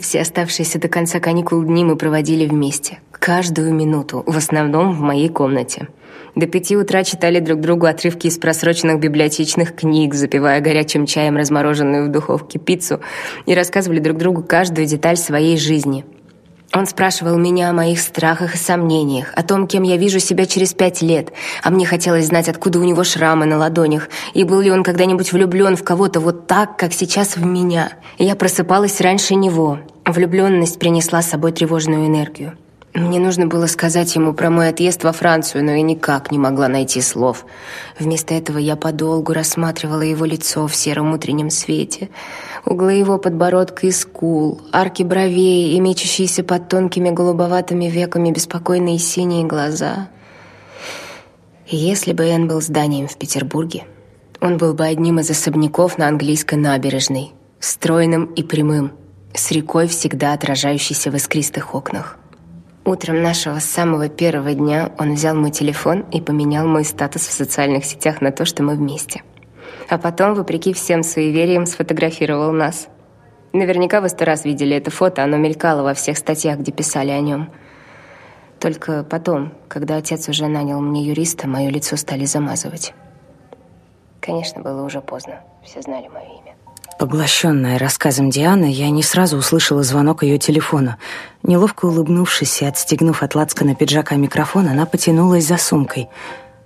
Все оставшиеся до конца каникул дни мы проводили вместе. Каждую минуту, в основном в моей комнате. До пяти утра читали друг другу отрывки из просроченных библиотечных книг, запивая горячим чаем размороженную в духовке пиццу и рассказывали друг другу каждую деталь своей жизни. Он спрашивал меня о моих страхах и сомнениях, о том, кем я вижу себя через пять лет, а мне хотелось знать, откуда у него шрамы на ладонях, и был ли он когда-нибудь влюблен в кого-то вот так, как сейчас в меня. Я просыпалась раньше него. Влюбленность принесла с собой тревожную энергию. Мне нужно было сказать ему про мой отъезд во Францию, но я никак не могла найти слов. Вместо этого я подолгу рассматривала его лицо в сером утреннем свете. Углы его подбородка и скул, арки бровей и мечущиеся под тонкими голубоватыми веками беспокойные синие глаза. Если бы Энн был зданием в Петербурге, он был бы одним из особняков на английской набережной, стройным и прямым, с рекой, всегда отражающейся в искристых окнах. Утром нашего самого первого дня он взял мой телефон и поменял мой статус в социальных сетях на то, что мы вместе. А потом, вопреки всем суевериям, сфотографировал нас. Наверняка вы сто раз видели это фото, оно мелькало во всех статьях, где писали о нем. Только потом, когда отец уже нанял мне юриста, мое лицо стали замазывать. Конечно, было уже поздно. Все знали мое имя. Поглощенная рассказом Дианы, я не сразу услышала звонок ее телефона. Неловко улыбнувшись и отстегнув от лацкана пиджака микрофон, она потянулась за сумкой.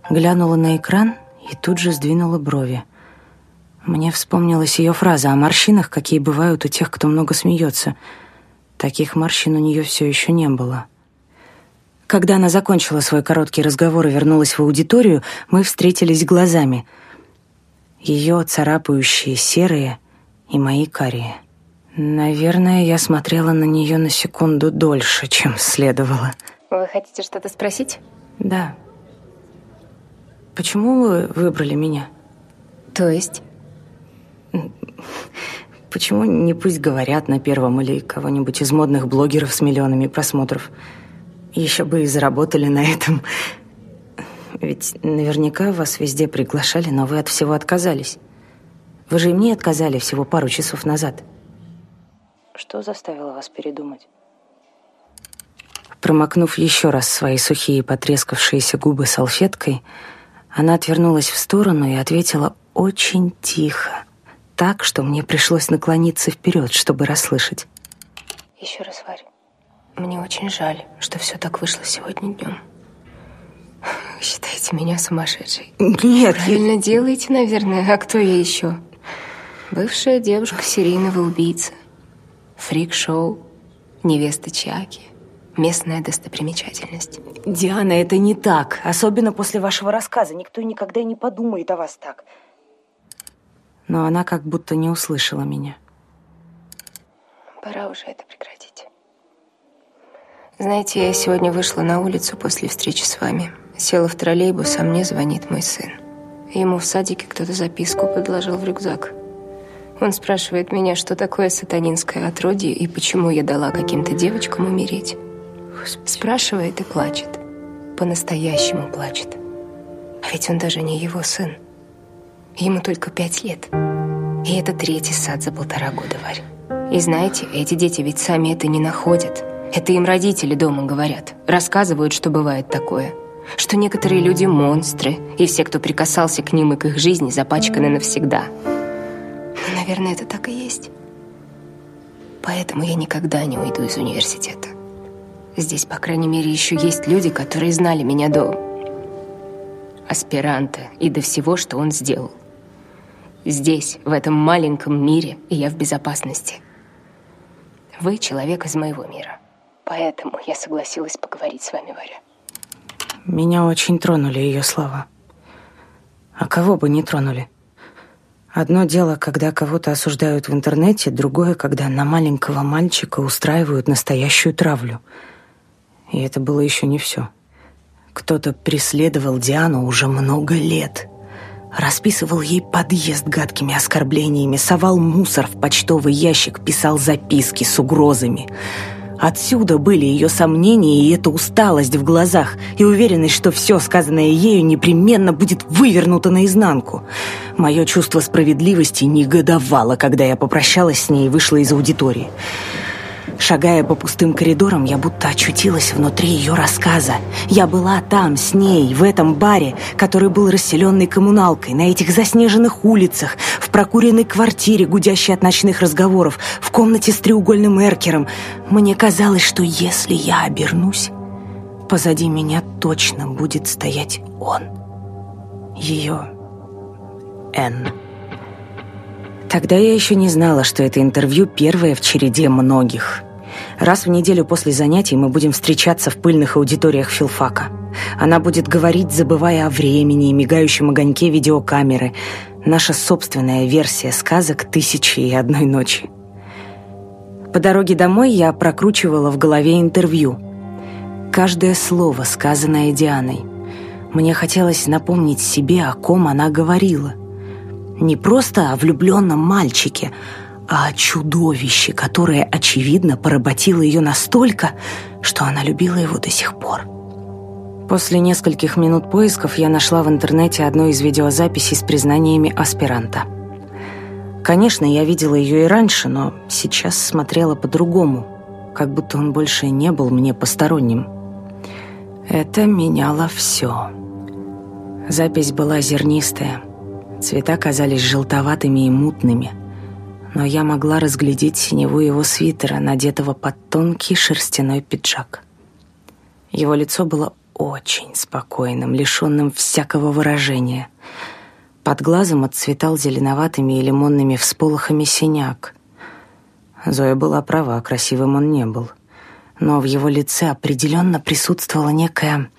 Глянула на экран и тут же сдвинула брови. Мне вспомнилась ее фраза о морщинах, какие бывают у тех, кто много смеется. Таких морщин у нее все еще не было. Когда она закончила свой короткий разговор и вернулась в аудиторию, мы встретились глазами. Ее царапающие серые — и мои карие. Наверное, я смотрела на нее на секунду дольше, чем следовало. Вы хотите что-то спросить? Да. Почему вы выбрали меня? То есть? Почему не пусть говорят на первом или кого-нибудь из модных блогеров с миллионами просмотров? Еще бы и заработали на этом. Ведь наверняка вас везде приглашали, но вы от всего отказались. Вы же и мне отказали всего пару часов назад. Что заставило вас передумать? Промокнув еще раз свои сухие потрескавшиеся губы салфеткой, она отвернулась в сторону и ответила очень тихо, так, что мне пришлось наклониться вперед, чтобы расслышать. Еще раз, Варя, мне очень жаль, что все так вышло сегодня днем. Вы считаете меня сумасшедшей? Нет. Правильно я... делаете, наверное. А кто я еще? Бывшая девушка серийного убийцы. Фрик-шоу. Невеста Чаки. Местная достопримечательность. Диана, это не так. Особенно после вашего рассказа. Никто никогда и не подумает о вас так. Но она как будто не услышала меня. Пора уже это прекратить. Знаете, я сегодня вышла на улицу после встречи с вами. Села в троллейбус, а мне звонит мой сын. Ему в садике кто-то записку подложил в рюкзак. Он спрашивает меня, что такое сатанинское отродье и почему я дала каким-то девочкам умереть. Спрашивает и плачет. По-настоящему плачет. А ведь он даже не его сын. Ему только пять лет. И это третий сад за полтора года, Варя. И знаете, эти дети ведь сами это не находят. Это им родители дома говорят. Рассказывают, что бывает такое. Что некоторые люди монстры, и все, кто прикасался к ним и к их жизни, запачканы навсегда. Наверное, это так и есть. Поэтому я никогда не уйду из университета. Здесь, по крайней мере, еще есть люди, которые знали меня до аспиранта и до всего, что он сделал. Здесь, в этом маленьком мире, я в безопасности. Вы человек из моего мира. Поэтому я согласилась поговорить с вами, Варя. Меня очень тронули ее слова. А кого бы не тронули? Одно дело, когда кого-то осуждают в интернете, другое, когда на маленького мальчика устраивают настоящую травлю. И это было еще не все. Кто-то преследовал Диану уже много лет. Расписывал ей подъезд гадкими оскорблениями, совал мусор в почтовый ящик, писал записки с угрозами – Отсюда были ее сомнения и эта усталость в глазах, и уверенность, что все сказанное ею непременно будет вывернуто наизнанку. Мое чувство справедливости негодовало, когда я попрощалась с ней и вышла из аудитории. Шагая по пустым коридорам, я будто очутилась внутри ее рассказа. Я была там, с ней, в этом баре, который был расселенной коммуналкой, на этих заснеженных улицах, в прокуренной квартире, гудящей от ночных разговоров, в комнате с треугольным эркером. Мне казалось, что если я обернусь, позади меня точно будет стоять он. Ее Энн. Тогда я еще не знала, что это интервью первое в череде многих. Раз в неделю после занятий мы будем встречаться в пыльных аудиториях филфака. Она будет говорить, забывая о времени и мигающем огоньке видеокамеры. Наша собственная версия сказок «Тысячи и одной ночи». По дороге домой я прокручивала в голове интервью. Каждое слово, сказанное Дианой. Мне хотелось напомнить себе, о ком она говорила. Не просто о влюбленном мальчике, а о чудовище, которое, очевидно, поработило ее настолько, что она любила его до сих пор. После нескольких минут поисков я нашла в интернете одну из видеозаписей с признаниями аспиранта. Конечно, я видела ее и раньше, но сейчас смотрела по-другому, как будто он больше не был мне посторонним. Это меняло все. Запись была зернистая, Цвета казались желтоватыми и мутными, но я могла разглядеть синеву его свитера, надетого под тонкий шерстяной пиджак. Его лицо было очень спокойным, лишенным всякого выражения. Под глазом отцветал зеленоватыми и лимонными всполохами синяк. Зоя была права, красивым он не был. Но в его лице определенно присутствовала некая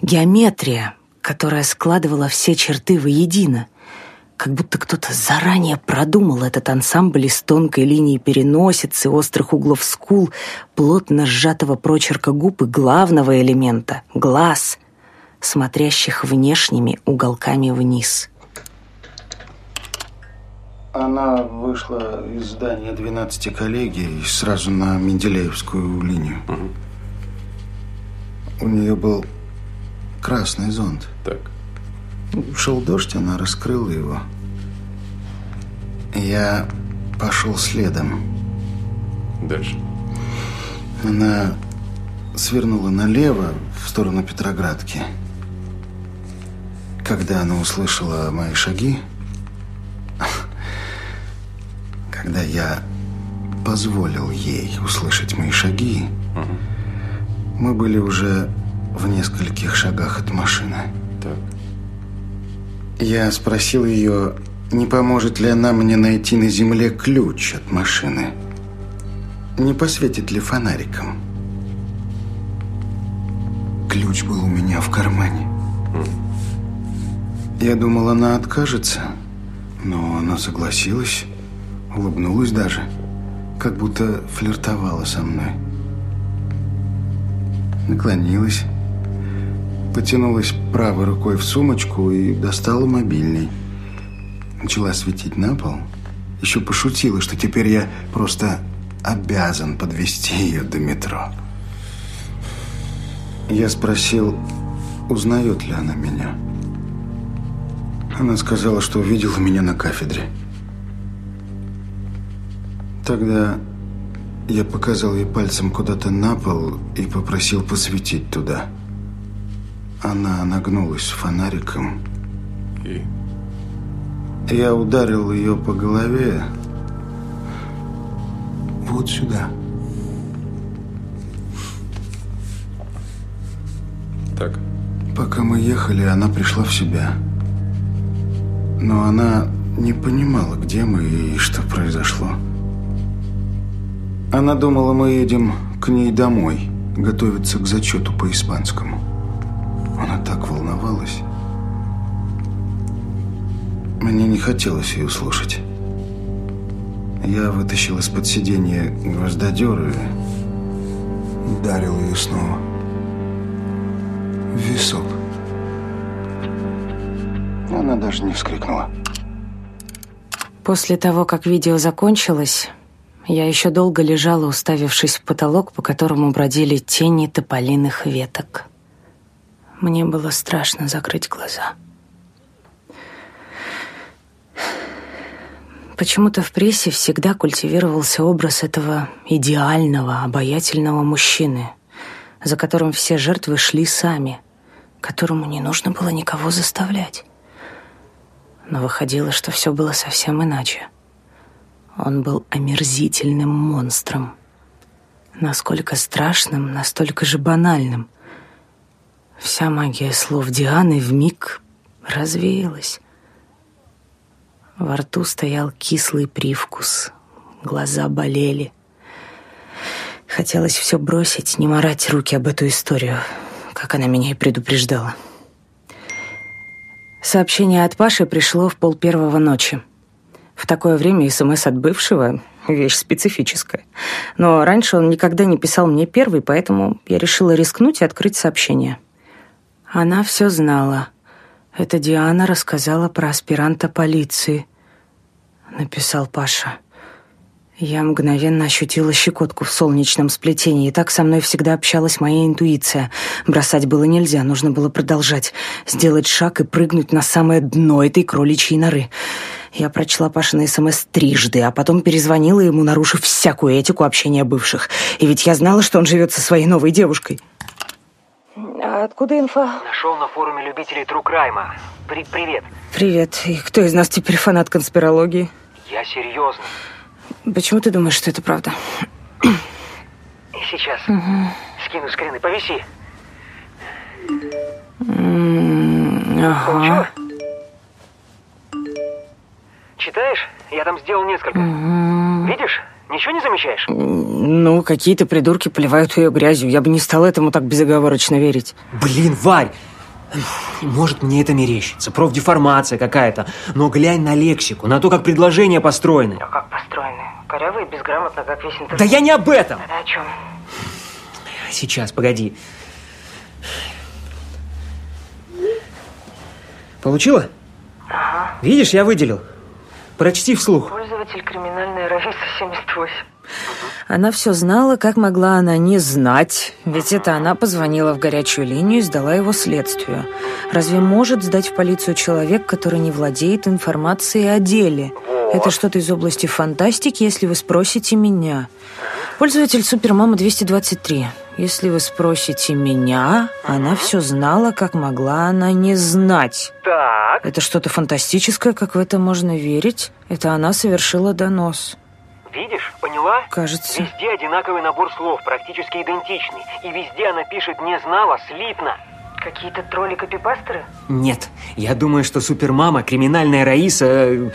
геометрия, которая складывала все черты воедино как будто кто-то заранее продумал этот ансамбль из тонкой линии переносицы, острых углов скул, плотно сжатого прочерка губ и главного элемента — глаз, смотрящих внешними уголками вниз. Она вышла из здания 12 коллегий сразу на Менделеевскую линию. Угу. У нее был красный зонт. Так. Шел дождь, она раскрыла его. Я пошел следом. Дальше. Она свернула налево в сторону Петроградки. Когда она услышала мои шаги, когда я позволил ей услышать мои шаги, угу. мы были уже в нескольких шагах от машины. Так. Я спросил ее, не поможет ли она мне найти на земле ключ от машины. Не посветит ли фонариком. Ключ был у меня в кармане. Я думал, она откажется, но она согласилась, улыбнулась даже, как будто флиртовала со мной. Наклонилась, Потянулась правой рукой в сумочку и достала мобильный. Начала светить на пол. Еще пошутила, что теперь я просто обязан подвести ее до метро. Я спросил, узнает ли она меня. Она сказала, что увидела меня на кафедре. Тогда я показал ей пальцем куда-то на пол и попросил посветить туда. Она нагнулась фонариком. И? Я ударил ее по голове. Вот сюда. Так. Пока мы ехали, она пришла в себя. Но она не понимала, где мы и что произошло. Она думала, мы едем к ней домой, готовиться к зачету по испанскому. Она так волновалась. Мне не хотелось ее слушать. Я вытащил из-под сиденья гвоздодер и ударил ее снова. В висок. Она даже не вскрикнула. После того, как видео закончилось, я еще долго лежала, уставившись в потолок, по которому бродили тени тополиных веток. Мне было страшно закрыть глаза. Почему-то в прессе всегда культивировался образ этого идеального, обаятельного мужчины, за которым все жертвы шли сами, которому не нужно было никого заставлять. Но выходило, что все было совсем иначе. Он был омерзительным монстром. Насколько страшным, настолько же банальным. Вся магия слов Дианы вмиг развеялась. Во рту стоял кислый привкус, глаза болели. Хотелось все бросить, не морать руки об эту историю, как она меня и предупреждала. Сообщение от Паши пришло в пол первого ночи. В такое время СМС от бывшего — вещь специфическая. Но раньше он никогда не писал мне первый, поэтому я решила рискнуть и открыть сообщение. Она все знала. Это Диана рассказала про аспиранта полиции. Написал Паша. Я мгновенно ощутила щекотку в солнечном сплетении. И так со мной всегда общалась моя интуиция. Бросать было нельзя, нужно было продолжать. Сделать шаг и прыгнуть на самое дно этой кроличьей норы. Я прочла Пашины СМС трижды, а потом перезвонила ему, нарушив всякую этику общения бывших. И ведь я знала, что он живет со своей новой девушкой. А откуда инфа? Нашел на форуме любителей True Crime. При привет. Привет. И кто из нас теперь фанат конспирологии? Я серьезно. Почему ты думаешь, что это правда? Сейчас. Угу. Скину скрины. Повиси. Ага. Получила? Читаешь? Я там сделал несколько. Угу. Видишь? Ничего не замечаешь? Ну, какие-то придурки поливают ее грязью. Я бы не стал этому так безоговорочно верить. Блин, Варь! Может, мне это мерещится, профдеформация какая-то. Но глянь на лексику, на то, как предложения построены. А как построены? Коряво и безграмотно, как весь интернет. Да я не об этом! А о чем? Сейчас, погоди. Получила? Ага. Видишь, я выделил. Прочти вслух. Пользователь криминальной Раиса 78. Она все знала, как могла она не знать, ведь это она позвонила в горячую линию и сдала его следствию. Разве может сдать в полицию человек, который не владеет информацией о деле? Это что-то из области фантастики, если вы спросите меня. Пользователь Супермама 223. Если вы спросите меня, она все знала, как могла она не знать. Так. Это что-то фантастическое, как в это можно верить? Это она совершила донос. Видишь, поняла? Кажется. Везде одинаковый набор слов, практически идентичный. И везде она пишет «не знала» слитно. Какие-то тролли-копипастеры? Нет, я думаю, что Супермама, криминальная Раиса, э,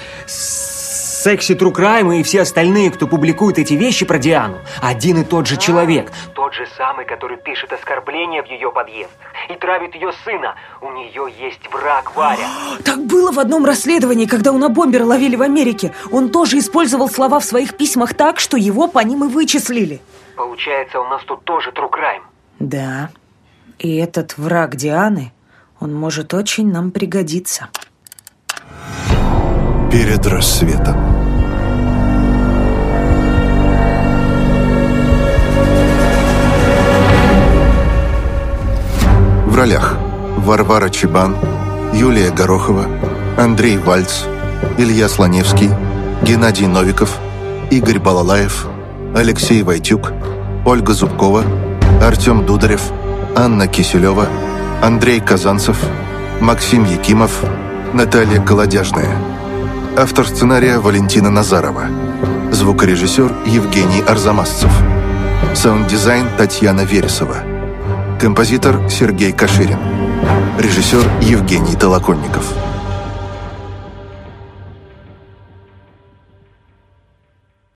секси True Crime и все остальные, кто публикует эти вещи про Диану, один и тот же человек. Тот же самый, который пишет оскорбления в ее подъездах и травит ее сына. У нее есть враг, Варя. *gasps* Так было в одном расследовании, когда у бомбера ловили в Америке. Он тоже использовал слова в своих письмах так, что его по ним и вычислили. Получается, у нас тут тоже True Crime. Да. И этот враг Дианы, он может очень нам пригодиться. Перед рассветом. В ролях Варвара Чебан, Юлия Горохова, Андрей Вальц, Илья Слоневский, Геннадий Новиков, Игорь Балалаев, Алексей Войтюк, Ольга Зубкова, Артем Дударев, Анна Киселева, Андрей Казанцев, Максим Якимов, Наталья Колодяжная. Автор сценария Валентина Назарова. Звукорежиссер Евгений Арзамасцев. Саунд-дизайн Татьяна Вересова. Композитор Сергей Каширин. Режиссер Евгений Толоконников.